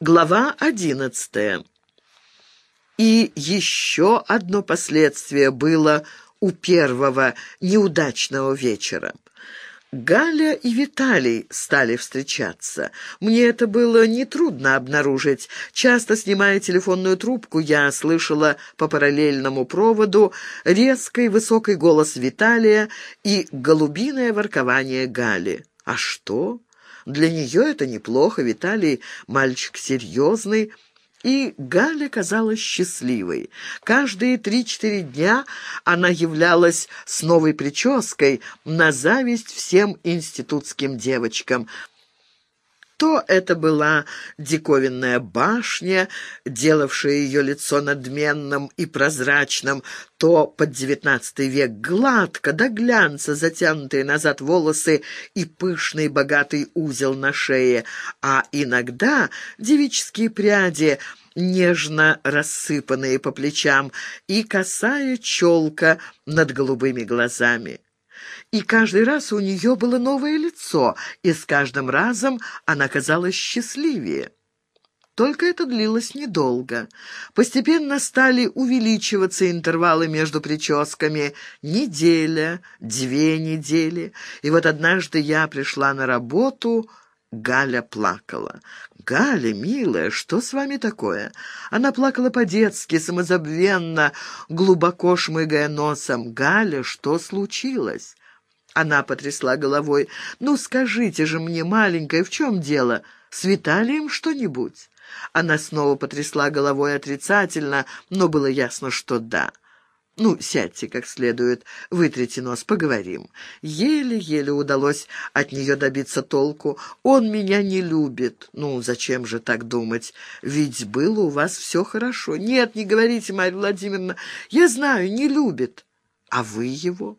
Глава одиннадцатая. И еще одно последствие было у первого неудачного вечера. Галя и Виталий стали встречаться. Мне это было нетрудно обнаружить. Часто снимая телефонную трубку, я слышала по параллельному проводу резкий высокий голос Виталия и голубиное воркование Гали. А что? Для нее это неплохо, Виталий мальчик серьезный, и Галя казалась счастливой. Каждые три-четыре дня она являлась с новой прической на зависть всем институтским девочкам – то это была диковинная башня, делавшая ее лицо надменным и прозрачным, то под девятнадцатый век гладко до глянца затянутые назад волосы и пышный богатый узел на шее, а иногда девические пряди нежно рассыпанные по плечам, и косая челка над голубыми глазами и каждый раз у нее было новое лицо, и с каждым разом она казалась счастливее. Только это длилось недолго. Постепенно стали увеличиваться интервалы между прическами. Неделя, две недели. И вот однажды я пришла на работу... Галя плакала. «Галя, милая, что с вами такое?» Она плакала по-детски, самозабвенно, глубоко шмыгая носом. «Галя, что случилось?» Она потрясла головой. «Ну, скажите же мне, маленькая, в чем дело? С Виталием что-нибудь?» Она снова потрясла головой отрицательно, но было ясно, что да. «Ну, сядьте как следует, вытрите нос, поговорим». Еле-еле удалось от нее добиться толку. «Он меня не любит». «Ну, зачем же так думать? Ведь было у вас все хорошо». «Нет, не говорите, Марья Владимировна, я знаю, не любит». «А вы его?»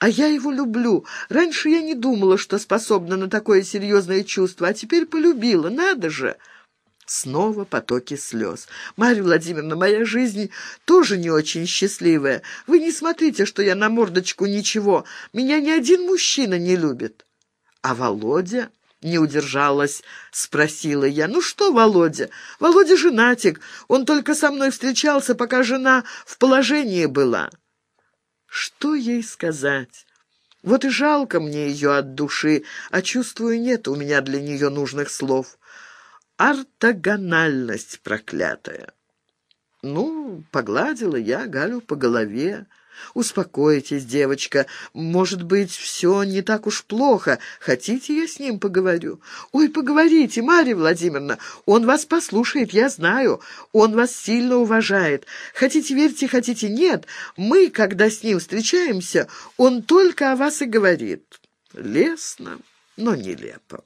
А я его люблю. Раньше я не думала, что способна на такое серьезное чувство, а теперь полюбила. Надо же!» Снова потоки слез. «Марья Владимировна, моя жизнь тоже не очень счастливая. Вы не смотрите, что я на мордочку ничего. Меня ни один мужчина не любит». «А Володя?» не удержалась, спросила я. «Ну что, Володя? Володя женатик. Он только со мной встречался, пока жена в положении была». Что ей сказать? Вот и жалко мне ее от души, а чувствую, нет у меня для нее нужных слов. Ортогональность проклятая. Ну, погладила я Галю по голове. «Успокойтесь, девочка. Может быть, все не так уж плохо. Хотите, я с ним поговорю?» «Ой, поговорите, Марья Владимировна. Он вас послушает, я знаю. Он вас сильно уважает. Хотите, верьте, хотите, нет. Мы, когда с ним встречаемся, он только о вас и говорит». Лестно, но нелепо.